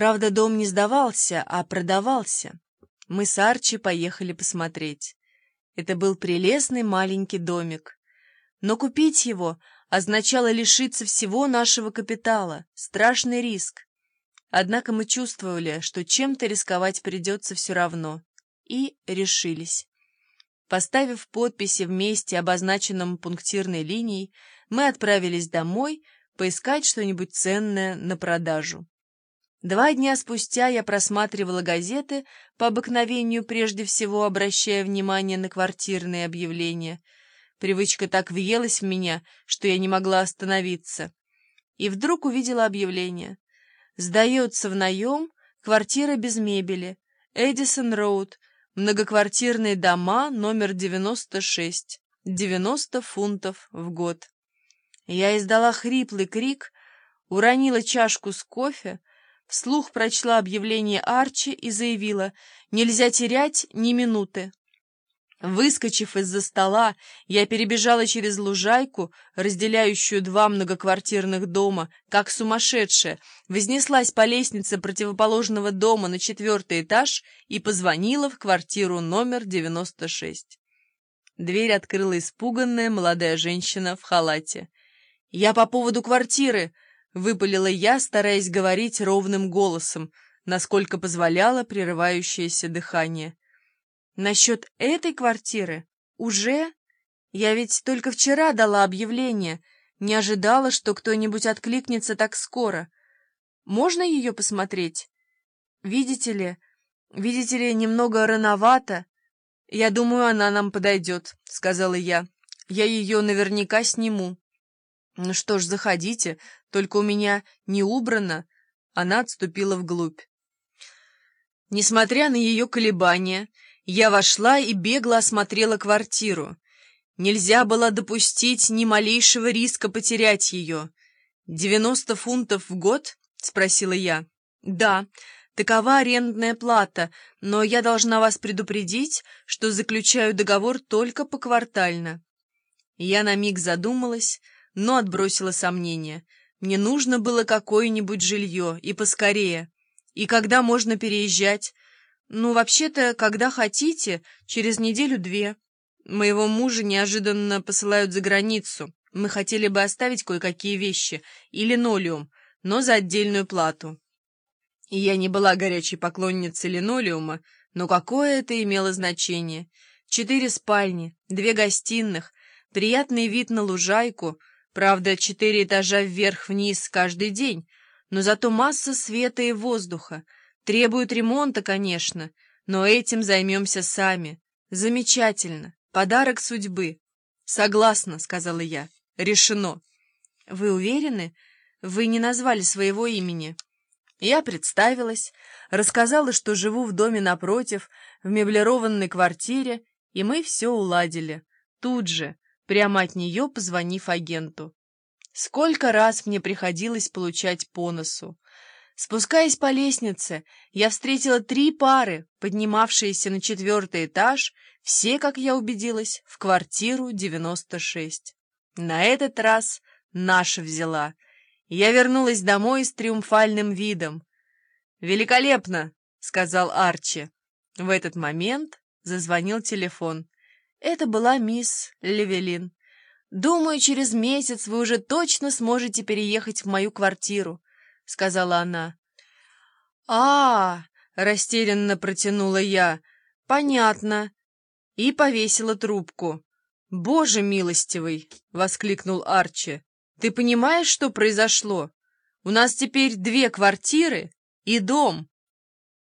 Правда, дом не сдавался, а продавался. Мы с Арчи поехали посмотреть. Это был прелестный маленький домик. Но купить его означало лишиться всего нашего капитала, страшный риск. Однако мы чувствовали, что чем-то рисковать придется все равно, и решились. Поставив подписи в месте, обозначенном пунктирной линией, мы отправились домой поискать что-нибудь ценное на продажу. Два дня спустя я просматривала газеты, по обыкновению прежде всего обращая внимание на квартирные объявления. Привычка так въелась в меня, что я не могла остановиться. И вдруг увидела объявление. «Сдается в наем квартира без мебели. Эдисон Роуд. Многоквартирные дома, номер 96. 90 фунтов в год». Я издала хриплый крик, уронила чашку с кофе, Вслух прочла объявление Арчи и заявила «Нельзя терять ни минуты». Выскочив из-за стола, я перебежала через лужайку, разделяющую два многоквартирных дома, как сумасшедшая, вознеслась по лестнице противоположного дома на четвертый этаж и позвонила в квартиру номер 96. Дверь открыла испуганная молодая женщина в халате. «Я по поводу квартиры!» — выпалила я, стараясь говорить ровным голосом, насколько позволяло прерывающееся дыхание. «Насчет этой квартиры? Уже? Я ведь только вчера дала объявление, не ожидала, что кто-нибудь откликнется так скоро. Можно ее посмотреть? Видите ли, видите ли, немного рановато. Я думаю, она нам подойдет», — сказала я. «Я ее наверняка сниму». «Ну что ж, заходите, только у меня не убрано». Она отступила вглубь. Несмотря на ее колебания, я вошла и бегло осмотрела квартиру. Нельзя было допустить ни малейшего риска потерять ее. «Девяносто фунтов в год?» — спросила я. «Да, такова арендная плата, но я должна вас предупредить, что заключаю договор только поквартально». Я на миг задумалась, но отбросила сомнения. Мне нужно было какое-нибудь жилье, и поскорее. И когда можно переезжать? Ну, вообще-то, когда хотите, через неделю-две. Моего мужа неожиданно посылают за границу. Мы хотели бы оставить кое-какие вещи и линолеум, но за отдельную плату. И я не была горячей поклонницей линолеума, но какое это имело значение? Четыре спальни, две гостиных, приятный вид на лужайку — Правда, четыре этажа вверх-вниз каждый день, но зато масса света и воздуха. Требует ремонта, конечно, но этим займемся сами. Замечательно. Подарок судьбы. Согласна, сказала я. Решено. Вы уверены? Вы не назвали своего имени. Я представилась, рассказала, что живу в доме напротив, в меблированной квартире, и мы все уладили. Тут же, прямо от нее позвонив агенту. Сколько раз мне приходилось получать по носу. Спускаясь по лестнице, я встретила три пары, поднимавшиеся на четвертый этаж, все, как я убедилась, в квартиру 96. На этот раз наша взяла. Я вернулась домой с триумфальным видом. «Великолепно!» — сказал Арчи. В этот момент зазвонил телефон. Это была мисс Левелин. «Думаю, через месяц вы уже точно сможете переехать в мою квартиру», — сказала она. а, -а, растерянно протянула я. «Понятно». И повесила трубку. «Боже милостивый!» — воскликнул Арчи. «Ты понимаешь, что произошло? У нас теперь две квартиры и дом».